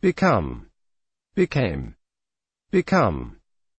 become, became, become.